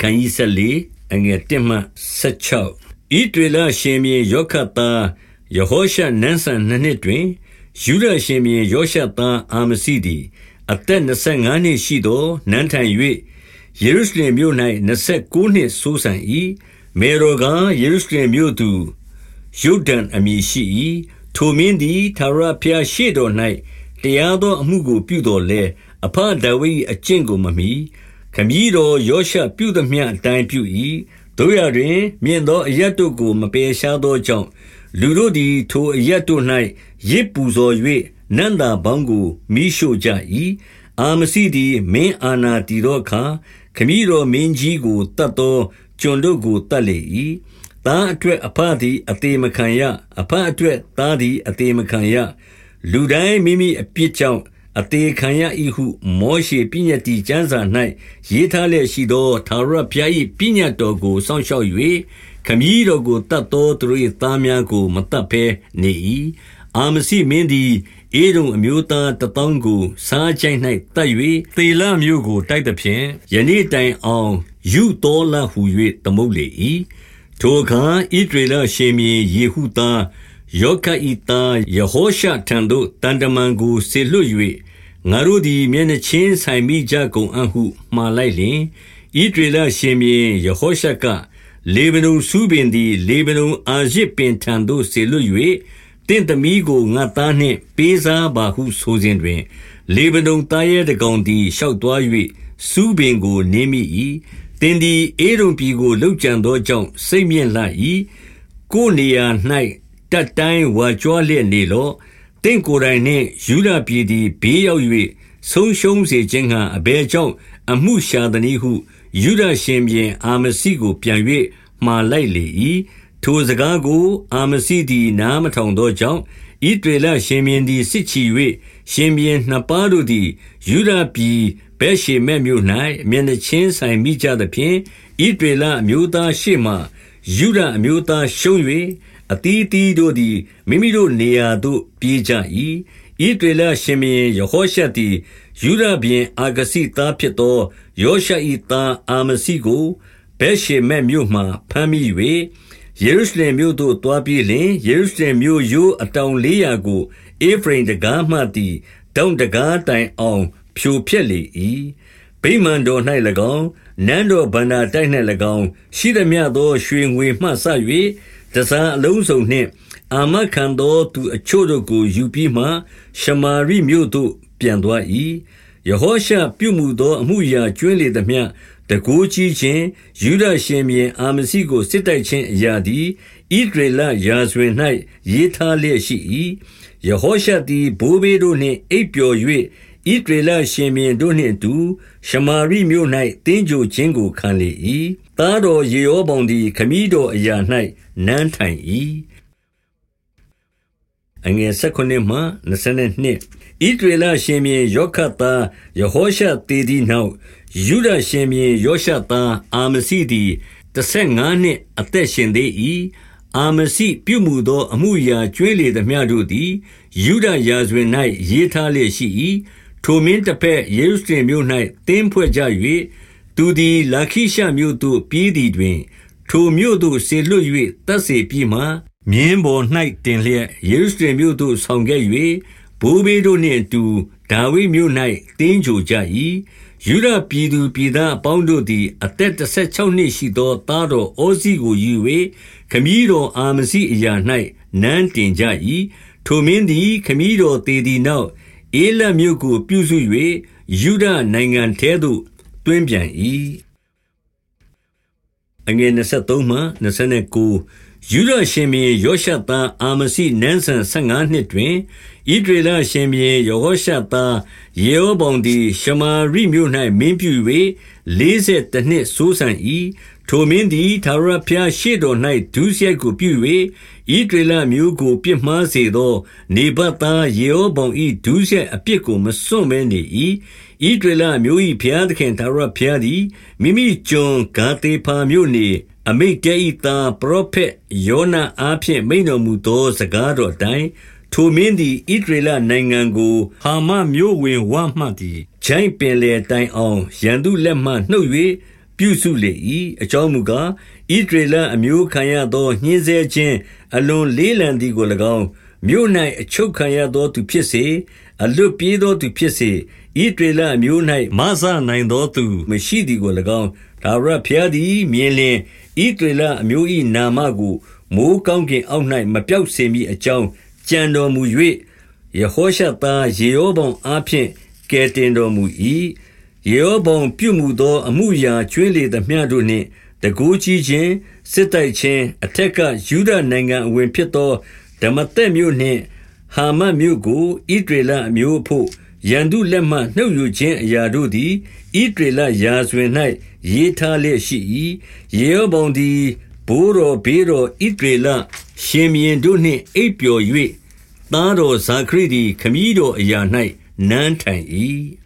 ခန်းကြီးဆက်လေအငယ်1မှ16ဣဒေလရှင်မြေယောခတ်သားယေဟောရှနန်းဆန်နှစ်နှစ်တွင်ယူဒရှင်မြေယောရှသားအာမစီသည်အသက်25နှစ်ရှိသောနန်းထိုင်၍ယေရုရှလင်မြို့၌29နှစ်ဆိုးဆန်၏မေရောကယေရုရှလင်မြို့သူယုဒန်အမည်ရှိ၏ထိုမင်းသည်သာရဖျားရှိတော်၌တရားသောအမှုကိုပြုတော်လဲအဖဒါဝိအကျင့်ကိုမမီ ခမည်းတော်ယောရှပြုသမျှအတိုင်းပြု၏တို့ရတွင် မြင့်သောအရတ်တို့ကို မပယ်ရှားသောကြောင့်လူတို့သည်ထိုအရတ်တို့၌ရစ်ပူဇော်၍နန္တာဘောင်းကိုမိရှို့ကြ၏အာမစီသည်မင်းအာနာတည်သောအခါခမည်းတော်မင်းကြီးကိုတတ်သောကျွန်တို့ကိုတတ်လေ၏သားအတွက်အဖသည်အသေးမခံရအဖအတွက်သားသည်အသေးမခံရလူတိုင်းမိမိအပြစ်ကြောင့် အသေးခံရ၏ဟု မောရှေပြည့်ညတ်တီကျမ်းစာ၌ရေးထားလျက်ရှိသောသာရဖျား၏ပြည့်ညတ်တော်ကို စောင့်ရှောက်၍ခမည်းတော်ကိုတတ်သောသူတို့၏သားများကိုမတတ်ဘဲနေ၏အာမစီမင်းသည်အေဒုံအမျိုးသားတသောင်းကိုစားချိုင်၌တတ်၍သေလမျိုးကို တိုက်သဖြင့် ယနေ့တိုင်အောင်ယူတော်လဟု၍သမုတ်လေ၏ထိုအခါဣဒရေလရှင်မြေယေဟုသား ယောခဣသားယေဟောရှထံသို့တန်တမန်ကိုဆေလွတ်၍ ငါတို့သည် မျက်နှချင်းဆိုင်မိကြကုန်အံ့ဟုမှားလိုက်လျင်ဣဒရေလရှင်မြေယေဟောရှကလေဗနုန်ဆူးပင်သည် လေဗနုန်အာရစ်ပင်ထံသို့ဆေလွတ်၍တင့်သမီးကိုငါသားနှင့်ပေးစားပါဟုဆိုစဉ်တွင် လေဗနုန်သားရဲတကောင်သည်ရှောက်သွား၍စူးပင်ကိုနင်းမိ၏တင်သည်အေရုံပြည်ကိုလှုပ်ကြံသောကြောင့်စိတ်မြင့်လှ၏ကိုနေရာ၌တတ်တိုင်းဝါကြွားလျက်နေလော့ တင့်ကိုယ်တိုင်နှင့်ယူဒပြည်သည် ဘေးရောက်၍ဆုံးရှုံးစေခြင်းဟံအဘဲကြောင့် အမှုရှာသည်ဟုယူဒရှင်ပြန်အာမစီကို ပြန်၍မှားလိုက်လေ၏ထိုစကားကို အာမစီသည် နားမထောင်သောကြောင့်ဣဒေလရှင်ပြန်သည် စစ်ချီ၍ရှင်ပြန်နှစ်ပါးတို့သည်ယူဒပြည်ဘဲရှေမဲ့မြို့၌မျက်နှချင်းဆိုင်မိကြသဖြင့်ဣဒေလအမျိုးသားရှေ့မှယူဒအမျိုးသားရှုံး၍ အတီးတီးတို့သည် မိမိတို့နေရာသို့ ပြေးကြ၏ဣဒေလရှင်မင်းယေဟောရှသည်ယူဒပြင် အာဂစီသားဖြစ်သော ယောရှ၏သားအာမစီကိုဘဲရှေမဲ့မြို့မှဖမ်းမိ၍ယေရုရှလင်မြို့သို့တွားပြေးလင် ယေရုရှလင်မြို့ရိုးအတောင်400ကိုအေဖရိမ်တကားမှသည်တောင်တကားတိုင်အောင် ဖြိုဖျက်လေ၏ဗိမာန်တော်၌၎င်း နန်းတော်ဗန္နာတိုက်၌၎င်း ရှိသမျှသော ရွှေငွေမှဆ၍ တစားအလုံးစုံနှင့် အာမခံသောသူအချို့တို့ကို ယူပြီးမှ ရှမာရိမြို့သို့ ပြန်သွား၏ယေဟောရှပြုမှုသော အမှုရာကျွင်းလေသမျှတကိုးကြီးခြင်းယူဒရှင်မြေအာမစီကို စစ်တိုက်ခြင်းအရာသည်ဣဒရေလရာဇဝင်၌ရေးထားလျက်ရှိ၏ယေဟောရှသည် ဘိုးဘေးတို့နှင့် အိပ်ပျော်၍ ဣသရေလရှင်ဘုရင်တို့နှင့်အတူ ရှမာရိမြို့၌သင်္ဂြိုဟ်ခြင်းကိုခံလေ၏။သားတော်ယေရောဗောင်သည်ခမည်းတော်အရာ၌နန်းထိုင်၏။ဣသရေလရှင်ဘုရင်ယောခတ်သားယဟောရှသေသည်နောက်၊ယုဒရှင်ဘုရင်ယောရှသားအာမဇိသည်တဆယ်ငါးနှစ်အသက်ရှင်သေး၏။အာမဇိပြုမူသော အမှုအရာကြွင်းလေသမျှတို့သည်ယုဒရာဇဝင်၌ရေးထားလျက်ရှိ၏ ထိုမင်းတဘက်ယေရုရှလင်မြို့၌သင်းဖွဲ့ကြ၍သူသည်လာခိရှမြို့သို့ပြေးသည်တွင် ထိုမြို့သို့စေလွတ်၍တတ်စေပြီးမှမြင်းပေါ်၌တင်လျက်ယေရုရှလင်မြို့သို့ဆောင်ခဲ့၍ဘိုးဘေးတို့နှင့်အတူဒါဝိဒ်မြို့၌တင်းကြိုကြ၏ယူဒပြည်သူပြည်သားအပေါင်းတို့သည် အသက်16နှစ်ရှိသောသားတော်ဩဇိကိုယူ၍ခမည်းတော်အာမစီအရာ၌နန်းတင်ကြ၏ထိုမင်းသည်ခမည်းတော်တည်သည့်နောက် ဧလတ်မြို့ကို ပြုစု၍ယုဒနိုင်ငံထဲသို့ သွင်းပြန်၏အငယ်23မှ29ယုဒရှင်ဘုရင် ယောရှသား အာမစီနန်းဆန်15နှစ်တွင်ဣဒရေလရှင်ဘုရင် ယေဟောရှသား ယေဟောဗောင်သည် ရှမာရိမြို့၌မင်းပြု၍40နှစ်ဆိုးဆန်၏ ထိုမင်းသည်ထာဝရဘုရားရှေ့တော်၌ဒုစရိုက်ကိုပြု၍ဣဒရေလမျိုးကို ပြစ်မှားစေသော နေဗတ်သားယေဟောဗောင်၏ဒုစရိုက်အပြစ်ကိုမစွန့်ဘဲနေ၏ဣဒရေလမျိုး၏ဘုရားသခင်ထာဝရဘုရားသည်မိမိကျွန်ဂါသေဖာမြို့နေအမိတ်တဲဤသားပရောဖက်ယောနာအားဖြင့်မိန်တော်မူသော စကားတော်တိုင်ထိုမင်းသည်ဣဒရေလနိုင်ငံကိုဟာမမြို့ဝင်ဝမှသည်ဂျိုင်းပင်လေတိုင်အောင်ရန်သူလက်မှနှုတ်၍ ပြုစုလေ၏။အကြောင်းမူကား၊ဣသရေလအမျိုးခံရသောညှဉ်းဆဲခြင်းအလွန်လေးလံသည်ကို၎င်း၊မြို့၌အချုပ်ခံရသောသူဖြစ်စေ၊အလွတ်ပြေးသောသူဖြစ်စေ၊ဣသရေလအမျိုး၌မစနိုင်သောသူမရှိသည်ကို၎င်း၊ထာဝရဘုရားသည်မြင်လျှင်၊ဣသရေလအမျိုး၏နာမကိုမိုဃ်းကောင်းကင်အောက်၌မပျောက်စေမည်အကြောင်းကြံတော်မူ၍၊ယဟောရှသားယေရောဗောင်အားဖြင့်ကယ်တင်တော်မူ၏။ ယေရောဗောင်ပြုမူသော အမှုအရာကြွင်းလေသမျှတို့နှင့် တန်ခိုးကြီးခြင်း၊စစ်တိုက်ခြင်း၊အထက်က ယုဒနိုင်ငံအဝင်ဖြစ်သော ဒမာသက်မြို့နှင့် ဟာမတ်မြို့ကို ဣသရေလအမျိုးအဘို့ ရန်သူလက်မှနှုတ်ယူခြင်းအရာတို့သည် ဣသရေလရာဇဝင်၌ရေးထားလျက်ရှိ၏။ယေရောဗောင်သည် ဘိုးတော်ဘေးတော် ဣသရေလရှင်ဘုရင်တို့နှင့် အိပ်ပျော်၍သားတော်ဇာခရိသည် ခမည်းတော်အရာ၌နန်းထိုင်၏။